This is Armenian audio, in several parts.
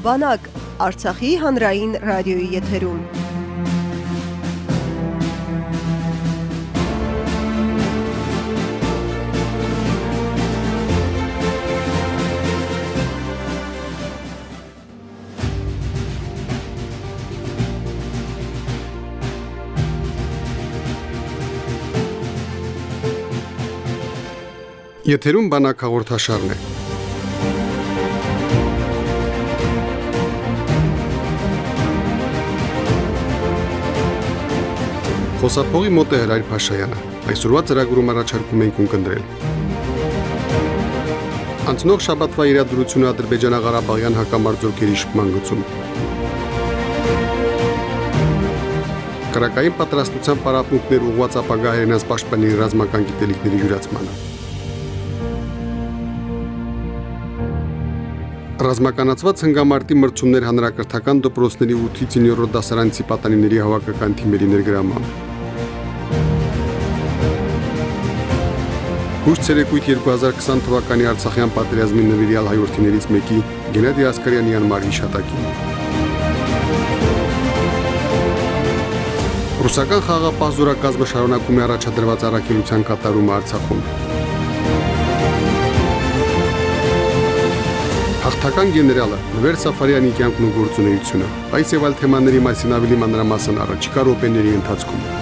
Բանակ Արցախի հանրային ռադիոյի եթերում։ Եթերում բանակ հաղորդաշարն է։ Խոսափողի մոտ է Հրայր Փաշայանը։ Այսօրվա ծրագրում առաջարկում ենք ունկնդրել։ Անցնող շաբաթվա իրադրությունը Ադրբեջանա-Ղարաբաղյան հակամարտությունների շփման գծում։ Կրակային պատրաստության պարապմունքներ ուղղված ապագա հայերենաց պաշտպանի ռազմական գիտելիքների յուրացմանը։ Ռազմականացված հնգամարտի մրցումներ հանրակրթական դպրոցների 8-ից 9-րդ դասարանցի պատանիների հավաքական թիմերի ներգրավմամբ։ Հուշ ցերեկույթ 2020 թվականի Արցախյան պատերազմի նվիրյալ հայրենիներից մեկի Գենադի Ասկարյանի անմար հիշատակին։ Ռուսական խաղապահ զորակազմը շարունակում է առաջադրված առաքելության կատարումը Արցախում։ Հաղթական գեներալը Նվեր Սաֆարյանի կյանքն ու գործունեությունը։ Այս եւ այլ թեմաների մասին ավելի մանրամասն առաջիկա րոպեների ընթացքում։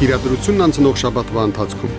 Իրադրությունն անցնող շաբաթվա ընթացքում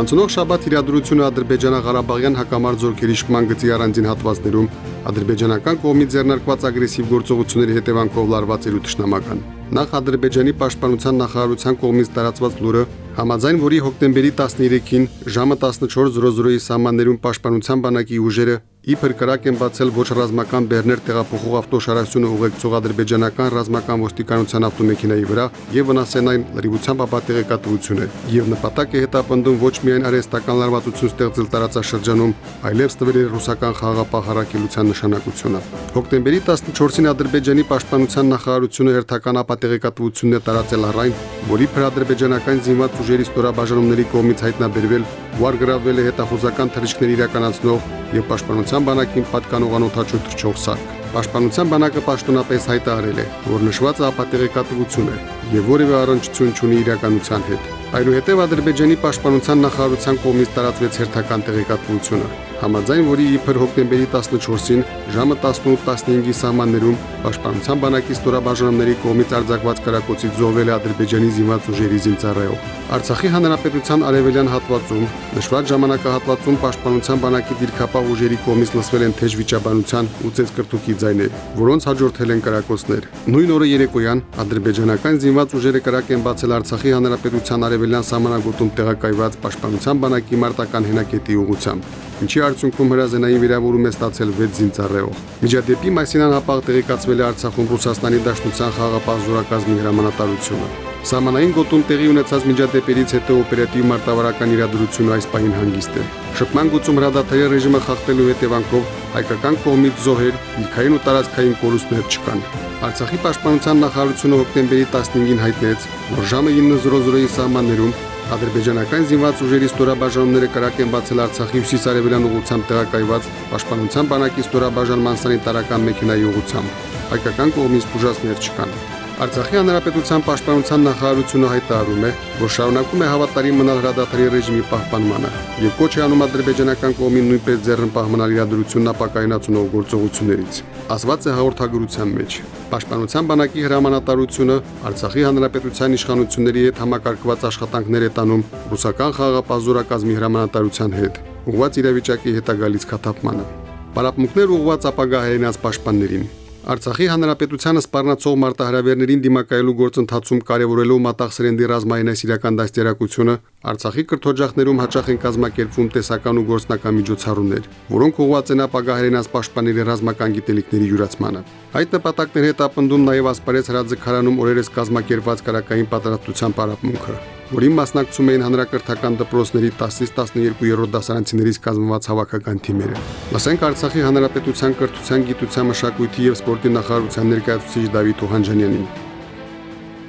Անցնող շաբաթ իրադրությունը Ադրբեջանա-Ղարաբաղյան հակամարտ զորքերի շփման գծի առանձին հատվածներում ադրբեջանական կողմից ձեռնարկված ագրեսիվ գործողությունների հետևանքով լարված էր ու ճշնամական։ Նախ Ադրբեջանի պաշտպանության նախարարության կողմից տարածված լուրը, համաձայն որի հոկտեմբերի 13-ին ժամը 14:00-ի սահմաններում պաշտպանության բանակի ուժերը իբր կրակ են բացել ոչ ռազմական բեռներ տեղափոխող ավտոշարասյունը ուղեկցող ադրբեջանական ռազմական ոստիկանության ավտոմեքենայի վրա եւ վնասեն այն լրիվությամբ ապատեղեկատվություն է եւ նպատակ է հետապնդում ոչ միայն արհեստական լարվածություն ստեղծել տարածաշրջանում, այլև ստվել ռուսական խաղաղապահ հարակելության նշանակությունը։ Հոկտեմբերի 14-ին Ադրբեջանի պաշտպանության նախարարությունը հերթական ապատեղեկատվությունն է տարածել առայն, որի փրադրբեջանական զինված ուժերի ստորաբաժանումների կողմից հայտնաբերվել ու արգրավել է հետախուզական թռիչքներ իրականացնող եւ պաշտպանության բանակին պատկանող անօթաչու թռչող սարք։ Պաշտպանության բանակը պաշտոնապես հայտարարել է, որ նշվածը ապատեղեկատվություն է եւ որևէ առնչություն չունի իրականության հետ։ Այնուհետև Ադրբեջանի պաշտպանության նախարարության կողմից տարածվեց հերթական տեղեկատվությունը, համաձայն որի իբր հոկտեմբերի 14-ին ժամը 18:15-ի սահմաններում Պաշտպանության բանակի ստորաբաժանումների կողմից արձակված կրակոցից զոհվել է Ադրբեջանի զինված ուժերի զինծառայող։ Արցախի հանրապետության արևելյան հատվածում նշված ժամանակահատվածում Պաշտպանության բանակի դիրքապահ ուժերի կողմից լսվել են թեժ վիճաբանության ու ցեցկրտուկի ձայներ, որոնց հաջորդել են կրակոցներ։ Նույն օրը երեկոյան ադրբեջանական զինված ուժերը կրակ են բացել Արցախի հանրապետության արևելյան սահմանագոտում տեղակայված Պաշտպանության բանակի մարտական հենակետի ուղությամբ ինչի արդյունքում հրազենային վիրավորում է ստացել 6 զինծառայող։ Միջադեպի մասին անհապաղ տեղեկացվել է Արցախում Ռուսաստանի Դաշնության խաղապահ զորակազմի հրամանատարությունը։ Սամանային գոտում տեղի ունեցած միջադեպերից հետո օպերատիվ մարտավարական իրադրությունը այս պահին հանգիստ է։ Շփման գծում հրադադարի ռեժիմը խախտելու հետևանքով հայկական կողմից զոհեր, լիքային ու տարածքային կորուստներ չկան։ Արցախի պաշտպանության նախարարությունը հոկտեմբերի 15-ին հայտնեց, որ ժամը 9:00-ի սահմաններում Ադրբեջանական զինված ուժերի ստորաբաժանումները կրակ են բացել Արցախի հյուսիսարևելյան ուղությամբ տեղակայված Պաշտպանության բանակի ստորաբաժանման սանիտարական մեքենայի ուղությամբ։ Հայկական կողմից բուժասներ չկան։ Արցախի հանրապետության պաշտպանության նախարարությունը հայտարարում է, որ շարունակում է հավատարիմ մնալ հրադադարի ռեժիմի պահպանմանը եւ կոչ է անում ադրբեջանական կողմին նույնպես ձեռնպահ մնալ իրադրությունն ապակայնացնող գործողություններից։ Ասված է հաղորդագրության մեջ։ Պաշտպանության բանակի հրամանատարությունը Արցախի հանրապետության իշխանությունների հետ համակարգված աշխատանքներ է տանում ռուսական խաղաղապահ զորակազմի հրամանատարության հետ, ուղղված իրավիճակի հետագալից քաթափմանը։ Պարապմունքներ ուղղված ապագա հայրենաց պաշտպաններին Արցախի հանրապետությանը սպառնացող մարտահրավերներին դիմակայելու գործընթացում կարևորելով մատաղ սրենդի ռազմայինասիրական դաստիարակությունը Արցախի կրթօջախներում հաճախ են կազմակերպվում տեսական ու գործնական միջոցառումներ, որոնք ուղղված են ապագա հայրենաց պաշտպանների ռազմական գիտելիքների յուրացմանը։ Այդ նպատակներ հետապնդում նաև ասպարեզ հրաձգարանում օրերս կազմակերպված կարակային պատրաստության պարապմունքը որին մասնակցում էին հանրակրթական դպրոցների 10-ից 12-րդ դասարանցիներից կազմված հավաքական թիմերը։ Լսենք Արցախի հանրապետության կրթության, գիտության, մշակույթի եւ սպորտի նախարարության ներկայացուցիչ Դավիթ Օհանջանյանին։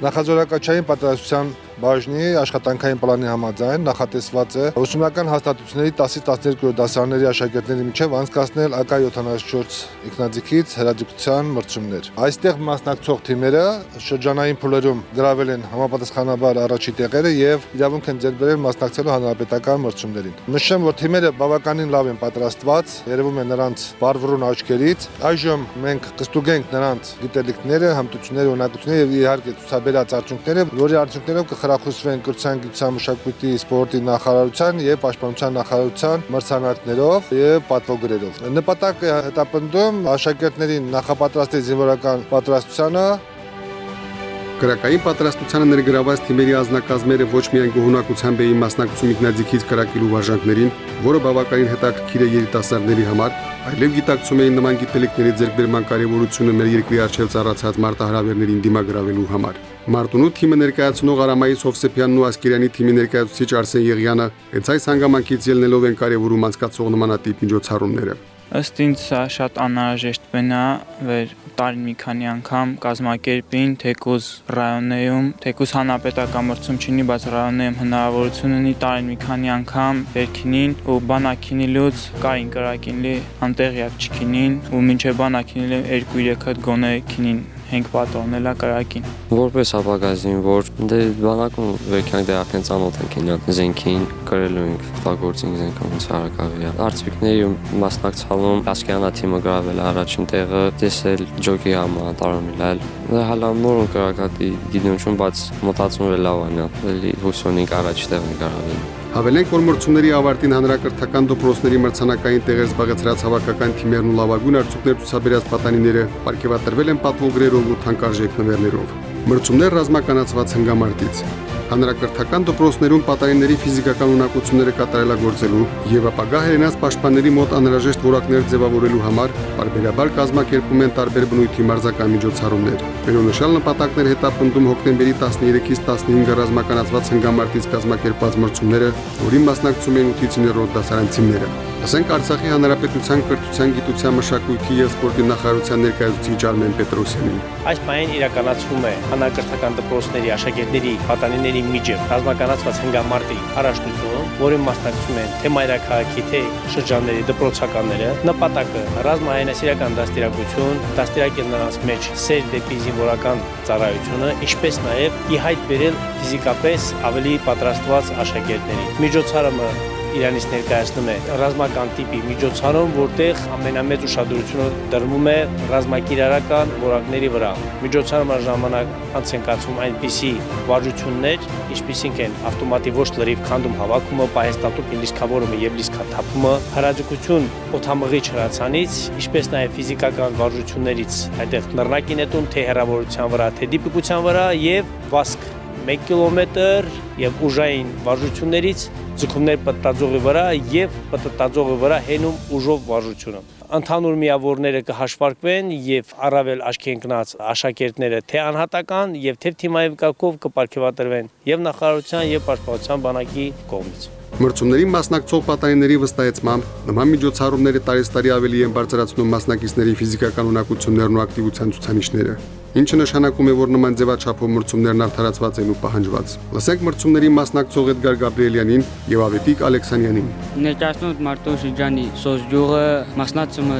Նախաձորակաչային պատրաստության բաժնի աշխատանքային պլանի համաձայն նախատեսված է ուսումնական հաստատությունների 10-ից 12 դասարանների աշակերտների միջև անցկացնել ԱԿ 74 ինքնաձիգից հրաձգության մրցումներ։ Այստեղ մասնակցող թիմերը շրջանային փուլերում գրավել են համապատասխանաբար առաջի տեղերը եւ իրավունք են ձեռք բերել մասնակցելու հանրապետական մրցումներին։ Նշեմ, որ թիմերը բավականին լավ են պատրաստված, երևում է նրանց բարվռուն աչքերից։ Այժմ մենք կստուգենք նրանց գիտելիքները, հմտությունները, ունակությունները եւ իհարկե ցուցաբերած արդյունքները, որի արդյունքներով կխրախուսվեն կրթության, գիտության, մշակույթի, սպորտի նախարարության եւ պաշտպանության նախարարության մրցանակներով եւ պատվոգրերով։ Նպատակը հետապնդում աշակերտներին նախապատրաստել զինվորական պատրաստությանը Կրակային պատրաստությանը ներգրաված թիմերի ազնագազմերը ոչ միայն գոհունակությամբ էին մասնակցում ինքնաձիգից կրակելու վարժանքներին, որը բավականին հետաքրքիր է երիտասարդների համար, այլև գիտակցում էին նման գիտելիքների ձեռքբերման կարևորությունը մեր երկրի արժեվ ծառացած մարտահրավերներին դիմագրավելու համար։ Մարտունու թիմը ներկայացնող Արամայիս Հովսեփյանն ու Ասկերյանի թիմի ներկայացուցիչ Արսեն Եղյանը հենց այս հանգամանքից ելնելով են կարևորում անցկացող նմանատիպ միջոցառումները։ Ըստ ինձ սա շատ անհրաժեշտ բնա վեր տարին մի քանի անգամ կազմակերպին թեկուզ ռայոններում, թեկուզ հանրապետական մրցում չունի, բայց ռայոններում հնարավորություն ունի տարին մի քանի անգամ վերքինին ու բանակինիլուց կային կրակինլի անտեղյակ չքինին ու մինչև բանակինիլը 2-3 հատ գոնե քինին հենք պատողնելա կրակին։ Որպես ապագա զինվոր դե բանակում վերքանք դե արդեն ծանոթ ենք ինան զենքին կրելու ենք ստագործին զենքից հարակավիա։ Արցիկների մասնակցալում Ասկյանա թիմը գրավել առաջին տեղը, տեսել ջոկի համա տարամիլալ։ Դա հալա նոր կրակատի գիտություն, բայց մտածում է լավ անա։ Էլի հուսոնիկ առաջ տեղն գրավել։ Հավելենք, որ մրցումների ավարտին հանրակրթական դպրոցների մրցանակային տեղեր զբաղեցրած հավաքական թիմերն ու լավագույն արդյունքներ ցուցաբերած պատանիները ապարգևատրվել են պատվոգրերով ու թանկարժեք նվերներով։ Մրցումներ ռազմականացված հնգամարտից հանրակրթական դպրոցներում պատանիների ֆիզիկական ունակությունները կատարելագործելու եւ ապագա հերենաց պաշտպանների մոտ անհրաժեշտ որակներ ձևավորելու համար բարբերաբար կազմակերպում են տարբեր բնույթի մարզական միջոցառումներ։ Վերոնշյալ նպատակներ հետապնդում հոկտեմբերի 13-ից 15 ռազմականացված հնգամարտից կազմակերպված մրցումները, որին մասնակցում են 8-ից 9-րդ դասարանցիները։ Ասենք Արցախի Հանրապետության կրթության, գիտության, մշակույթի եւ սպորտի նախարարության ներկայացուցիչ Արմեն Պետրոսյանին։ Այս պահին իրականացվում է հանրակրթական դպրոցների աշակերտների պատանիների միջև ռազմականացված հնգամարտի առաջնություն, որին մասնակցում են թե մայրաքաղաքի, թե շրջանների դպրոցականները։ Նպատակը ռազմահայնասիրական դաստիարակություն, դաստիարակել նրանց մեջ սեր դեպի զինվորական ծառայությունը, ինչպես նաև ի հայտ բերել ֆիզիկապես ավելի պատրաստված աշակերտների։ Միջոցառումը Իրանից ներկայացնում է ռազմական տիպի միջոցառում, որտեղ ամենամեծ ուշադրությունը դրվում է ռազմակիրառական որակների վրա։ Միջոցառումը ժամանակ անց են կացում այնպիսի վարժություններ, ինչպիսինք են ավտոմատի ոչ լրիվ քանդում հավաքումը, պահեստատուփի լիսկավորումը եւ լիսկաթափումը, հրաձգություն օթամղի չրացանից, ինչպես նաեւ ֆիզիկական վարժություններից, այնտեղ նռնակի նետում թե հեռավորության վրա, թե դիպիկության վրա եւ վասկ 1 կիլոմետր եւ ուժային վարժություններից ձգումներ պտտաձողի վրա եւ պտտաձողի վրա հենում ուժով վարժությունը ընդհանուր միավորները կհաշվարկվեն եւ առավել աչքի ընկնած աշակերտները թե անհատական եւ թե թիմային կարգով կպարգևատրվեն եւ նախարարության եւ պաշտպանության բանակի կողմից Մրցումներին մասնակցող պատանիների վստահեցմամբ նման միջոցառումները տարեստարի ավելի են բարձրացնում մասնակիցների ֆիզիկական ունակություններն ու ակտիվության ցուցանիշները ինչը նշանակում է, որ նման ձևաչափով մրցումներն արդարացված են ու պահանջված։ Լսենք մրցումների մասնակցող Էդգար Գաբրիելյանին եւ Ավետիք Ալեքսանյանին։ Ներկայացնում Մարտուն շրջանի սոզջուղը մասնակցում է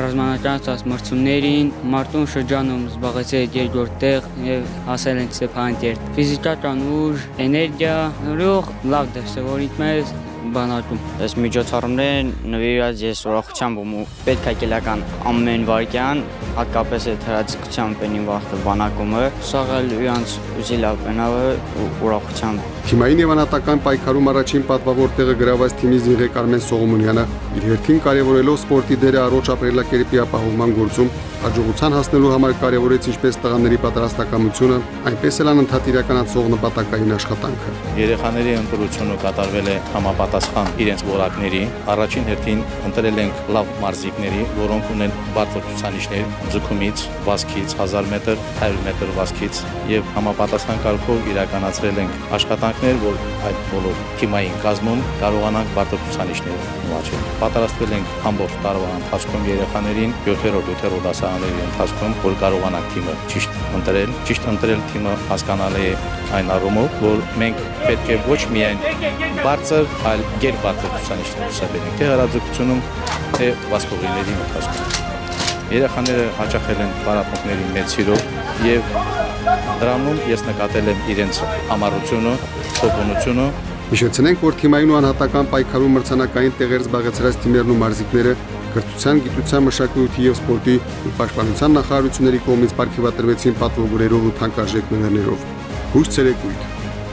ռազմաճանաչած մրցումներին, Մարտուն շրջանում զբաղեցել երկրորդ տեղ եւ հասել են սեփանտեր։ Ֆիզիկական ուժ, էներգիա, նորող լավ դասավորիչ մեզ բանակում։ Այս միջոցառումներն նվիրված ես ուրախությամբ ու պետք է կելական ամեն վարքյան, հատկապես այդ հրաձգությամբ են վախտը բանակումը, սաղել իրանց ուզի լավ բնավը ու ուրախությամբ։ Թիմային եւ անհատական պայքարում առաջին պատվավոր տեղը գրաված թիմի զինղեկ Արմեն Սողոմոնյանը իր հերթին կարևորելով սպորտի դերը առողջ ապրելակերպի ապահովման գործում հաջողության հասնելու համար կարևորեց ինչպես տղաների պատրաստակամությունը, այնպես էլ անընդհատ իրականացող նպատակային աշխատանքը։ Երեխաների ընտրությունը կատարվել է համապատասխան իրենց որակների։ Առաջին հերթին ընտրել ենք լավ մարզիկների, որոնք ունեն բարձր ցուցանիշներ ձգումից, վազքից 1000 մետր, 100 մետր վազքից եւ համապատասխան կարգով իրականացրել ենք աշխատանքներ, որ այդ բոլոր թիմային կազմում կարողանանք բարձր ցուցանիշներ ունենալ։ Պատրաստվել ենք ամբողջ տարվա ընթացքում երեխաներին 7-րդ 8-րդ դասարանների ընթացքում, որ կարողանանք թիմը ճիշտ ընտրել, ճիշտ ընտրել թիմը հասկանալի է այն առումով, որ մենք պետք է ոչ միայն բարձր, այլ գերբարձր ցուցանիշներ ցուցաբերենք, թե հրաձգությունում, թե վասկողիների ընթացքում։ Երեխաները հաճախել են պարապմունքների մեծ սիրով եւ դրանում ես նկատել եմ իրենց ամառությունը, թողունությունը Հիշեցնենք, որ թիմային ու անհատական պայքարում մրցանակային տեղեր զբաղեցրած թիմերն ու մարզիկները կրթության, գիտության, մշակույթի եւ սպորտի ու պաշտպանության նախարարությունների կողմից ապարգևատրվեցին պատվոգրերով ու թանկարժեք նվերներով։ Հույս ցերեկույթ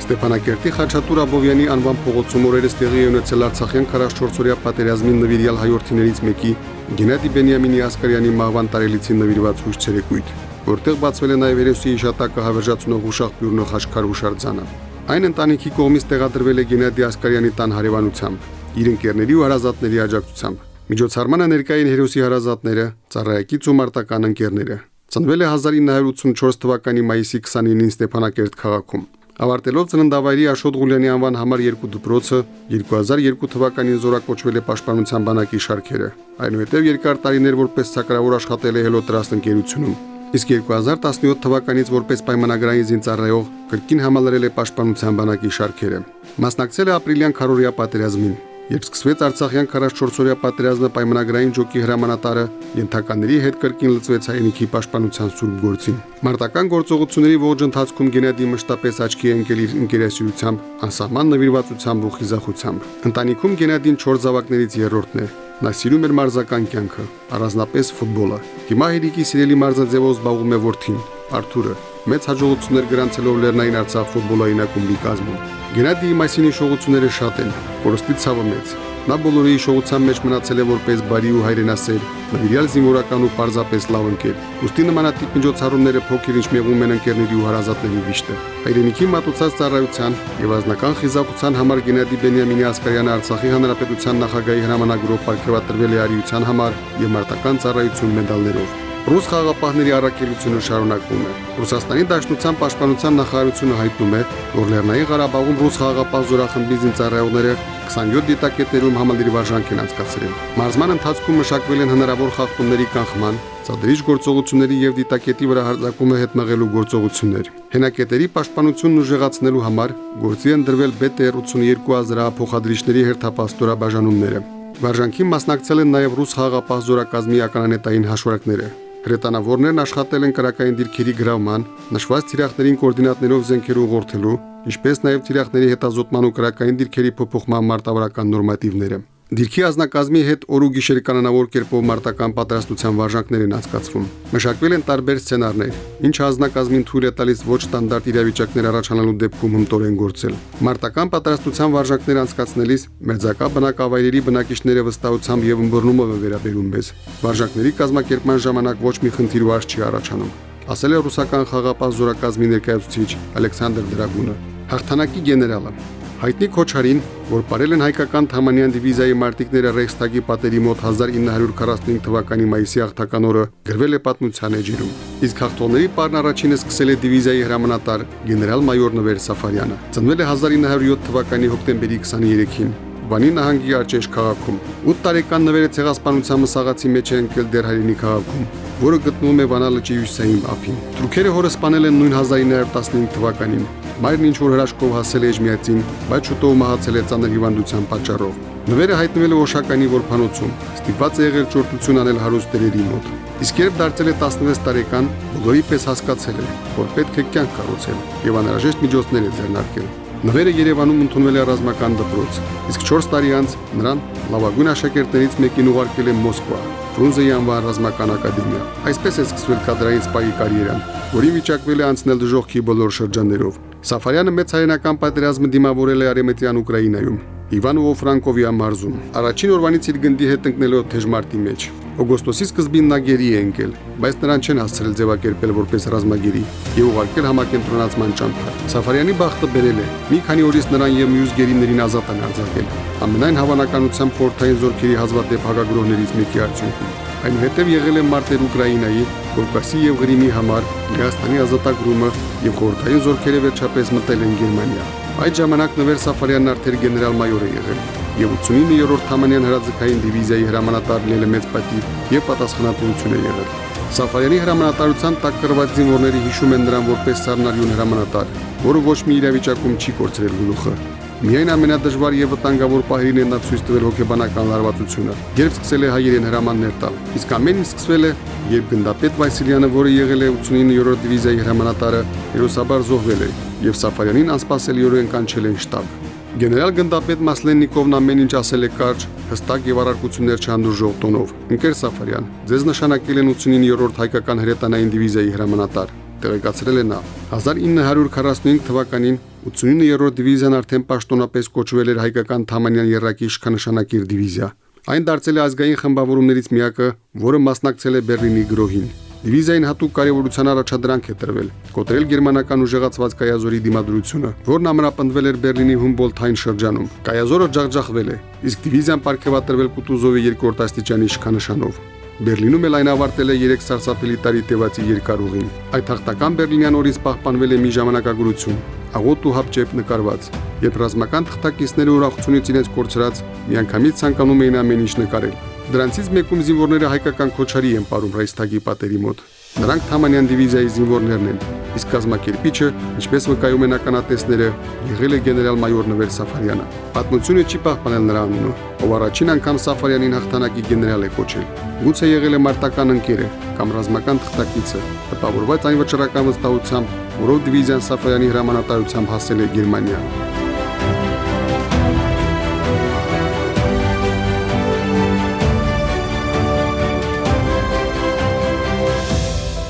Ստեփանակերտի Խաչատուր Աբովյանի անվան փողոցում օրերս տեղի ունեցել Արցախյան 44-օրյա պատերազմին նվիրյալ հայրենիքներից մեկի Գենադի Բենյամինի Ասկարյանի մահվան տարելիցին նվիրված հույս ցերեկույթ, որտեղ բացվել է նաև երեսի իշատակը հավերժացնող ուրախ բյուրնը խաչքար հուշարձանը։ Այն ընտանիքի կողմից տեղադրվել է Գենադի Ասկարյանի տան հարևանությամբ, իր ընկերների ու հարազատների աջակցությամբ։ Միջոցառմանը ներկային հերոսի հարազատները, ծառայակից ու մարտական ընկերները։ Ծնվել է 1984 թվականի մայիսի 29-ին Ստեփանակերտ քաղաքում։ Ավարտելով ծննդավայրի Աշոտ Ղուլյանի անվան համար 2 դպրոցը 2002 թվականին զորակոչվել է Պաշտպանության բանակի շարքերը։ Այնուհետև երկար տարիներ որպես ցակրավոր աշխատել է Հելոտրաստ ընկերությունում։ Իսկ 2017 թվականից որպես պայմանագրային զինծառայող կրկին համալրել է Պաշտպանության բանակի շարքերը։ Մասնակցել է ապրիլյան քարորիա պատերազմին, Երբ սկսվեց Արցախյան 44-օրյա պատերազմը պայմանագրային ջոկի հրամանատարը ենթականների հետ կրկին լծվեց հայնիքի պաշտպանության սուրբ գործին։ Մարտական գործողությունների ողջ ընթացքում Գենադի մշտապես աչքի ընկել իր ընկերասիրությամբ, անսահման նվիրվածությամբ ու խիզախությամբ։ Ընտանիքում Գենադին 4 զավակներից երրորդն է։ Նա սիրում էր մարզական կյանքը, առանձնապես ֆուտբոլը։ Հիմա Հերիկի սիրելի մարզաձևով զբաղվում է որդին, Արթուրը, մեծ հաջողություններ գրանցելով Լեռնային Արցախ ֆուտբոլային ակումբի կազմում։ Գենադիի մասին հիշողությունները շատ են, կորստի ցավը մեծ։ Նա բոլորի հիշողության մեջ մնացել է որպես բարի ու հայրենասեր, նվիրյալ զինվորական ու պարզապես լավ ընկեր։ Ոստի նմանատիպ միջոցառումները փոքր ինչ մեղում են ընկերների ու հարազատների վիշտը։ Հայրենիքի մատուցած ծառայության եւ ազնական խիզախության համար Գենադի Բենյամինի Ասկարյանը Արցախի Հանրապետության նախագահի հրամանագրով ապարգևատրվել է արիության համար եւ մարտական ծառայություն մեդալներով։ Ռուս խաղապահների առաքելությունը շարունակվում է։ Ռուսաստանի Դաշնության պաշտպանության նախարարությունը հայտնում է, որ Լեռնային Ղարաբաղում ռուս խաղապահ զորախմբի զինծառայողները 27 դիտակետերում համալիրի վարժանք են անցկացրել։ Մարզման ընթացքում մշակվել են հնարավոր խախտումների կանխման, ցածրիչ գործողությունների եւ դիտակետի վրա հարձակումը հետ մղելու գործողություններ։ Հենակետերի պաշտպանությունն ուժեղացնելու համար գործի են դրվել BT-82 զրահափոխադրիչների հերթապաստորաբաժանումները։ Վարժանքին մասնակցել են նաև ռուս խաղապահ զորակազմի ականանետային հաշվարկները։ Հրետանավորներն աշխատել են քրակային դիրքերի գրավման, նշված թիրախներին կոորդինատներով զենքեր ուղղորդելու, ինչպես նաև թիրախների հետազոտման ու քրակային դիրքերի փոփոխման մարտավարական նորմատիվները։ Դիրքի ազնագազմի հետ օր ու գիշեր կանոնավոր կերպով մարտական պատրաստության վարժանքներ են անցկացվում։ Մշակվել են տարբեր սցենարներ, ինչը ազնագազմին թույլ է տալիս ոչ ստանդարտ իրավիճակներ առաջանալու դեպքում հմտորեն գործել։ Մարտական պատրաստության վարժանքներ անցկացնելիս մեծակա բնակավայրերի բնակիչները վստահությամբ եւ ըմբռնումով են վերաբերում մեզ։ Վարժանքների կազմակերպման ժամանակ ոչ մի խնդիր ու արժ չի առաջանում ասել է ռուսական խաղապահ զորակազմի ներկայացուցիչ Ալեքսանդր Դրագունը։ Հաղթանակի գեներալը Հայտնի Քոչարին, որ ապարել են հայկական Թամանյան դիվիզիայի մարտիկները Ռեյխստագի պատերի մոտ 1945 թվականի մայիսի հաղթական օրը գրվել է պատմության էջերում։ Իսկ հաղթողների պարն առաջինը սկսել է դիվիզիայի հրամանատար գեներալ-մայոր Նվեր Սաֆարյանը։ Ծնվել է 1907 թվականի հոկտեմբերի 23-ին Վանի նահանգի Արջեշ քաղաքում։ 8 տարեկան նվերը ցեղասպանության մսաղացի մեջ է ընկել դեր հայրենի քաղաքում, որը գտնվում է Վանա լճի հյուսիսային ափին։ Թուրքերը հորը սպանել են նույն 1915 թվականին։ Մայրն ինչ որ հրաշքով հասել է Էջմիածին, բայց շուտով մահացել է ծանր հիվանդության պատճառով։ Նվերը հայտնվել է Օշականի որփանոցում, ստիպված է եղել ճորտություն անել հարուստերերի մոտ։ Իսկ երբ դարձել է 16 տարեկան, բոլորի պես հասկացել է, որ պետք է կյանք կառուցել եւ անհրաժեշտ միջոցներ է ձեռնարկել։ Նվերը Երևանում ընդունվել է ռազմական դպրոց, իսկ 4 տարի անց նրան լավագույն աշակերտներից մեկին ուղարկել է Մոսկվա, Ֆրունզեի անվան ռազմական ակադեմիա։ Այսպես է սկսվել կադրային սպայի կարիերան, որի վիճակվել է անցնել դժողքի բոլոր շրջաններով։ Սաֆարյանը մեծ հայրենական պատերազմը դիմավորել է Արեմետյան Ուկրաինայում, Իվանովո Ֆրանկովի ամարզում։ Առաջին օրվանից իր գնդի հետ ընկնելով թեժ մարտի մեջ։ Օգոստոսի սկզբին նա գերի է ընկել, բայց նրան չեն հասցրել ձևակերպել որպես ռազմագերի եւ ուղարկել համակենտրոնացման ճամփա։ Սաֆարյանի բախտը բերել է։ Մի քանի օրից նրան եւ մյուս գերիներին ազատ են արձակել։ Ամենայն հավանականությամբ ֆորթային զորքերի հազվադեպ հակագրոհներից մեկի արդյունքում։ Այնուհետև եղել է մարտեր Ուկրաինայի, Կովկասի եւ Ղրիմի համար, Լեհաստանի ազատագրումը եւ խորհրդային զորքերը վերջապես մտել են Գերմանիա։ Այդ ժամանակ Նվեր Սաֆարյանն արդեն գեներալ-մայոր է եղել եւ 89-րդ Թամանյան հրաձգային դիվիզիայի հրամանատարն էլ մեծ պատիվ եւ պատասխանատվություն է եղել։ Սաֆարյանի հրամանատարության տակ կրված զինվորների հիշում են նրան որպես սառնարյուն հրամանատար, որը ոչ մի իրավիճակում չի կորցրել գլուխը։ Միայն ամենադժվար եւ վտանգավոր պահերին է նա ցույց տվել հոգեբանական լարվածությունը, երբ սկսել է հայերեն հրամաններ տալ։ Իսկ ամեն ինչ սկսվել է, երբ գնդապետ Վասիլյանը, որը եղել է 89-րդ դիվիզիայի հրամանատարը, հերոսաբար զոհվել է եւ Սաֆարյանին անսպասելիորեն կանչել են շտաբ։ Գեներալ գնդապետ Մասլեննիկովն ամեն ինչ ասել է կարճ, հստակ եւ առարկություններ չհանդուրժող տոնով։ Ընկեր Սաֆարյան, ձեզ նշանակել են 89-րդ հայկական հրետանային դիվիզիայի հրամանատար տեղեկացրել է նա 1945 թվականին 89-րդ դիվիզիան արդեն պաշտոնապես կոչվել էր հայկական Թամանյան երրակի իշխանշանակիր դիվիզիա։ Այն դարձել է ազգային խմբավորումներից միակը, որը մասնակցել է Բերլինի գրոհին։ Դիվիզիային հատուկ կարևորության առաջադրանք է տրվել՝ կոտրել գերմանական ուժեղացված կայազորի դիմադրությունը, որն ամրապնդվել էր Բերլինի Հումբոլթային շրջանում։ Կայազորը ջախջախվել է, իսկ դիվիզիան ապարգևատրվել Կուտուզովի երկրորդ աստիճանի իշխանանշանով։ Բերլինում էլ այն ավարտել է 3 սարսափելի տարի տևածի երկար ուղին։ Այդ հաղթական բերլինյան օրից պահպանվել է մի ժամանակագրություն, աղոտ ու հապճեպ նկարված, երբ ռազմական թղթակիցները ուրախությունից իրենց կորցրած միանգամից ցանկանում էին ամեն ինչ նկարել։ Դրանցից մեկում զինվորները հայկական քոչարի են ապարում Ռայստագի պատերի մոտ։ Նրանք Թամանյան դիվիզիայի զինվորներն են, իսկ կազմակերպիչը, ինչպես վկայում են ականատեսները, եղել է գեներալ-մայոր Նվեր Սաֆարյանը։ Պատմությունը չի պահպանել նրա անունը, ով առաջին անգամ Սաֆարյանին հաղթանակի գեներալ է կոչել։ Գուցե եղել է մարտական ընկերը կամ ռազմական թղթակիցը, տպավորված այն վճռական վստահությամբ, որով դիվիզիան Սաֆարյանի հրամանատարությամբ հասել է Գերմանիա։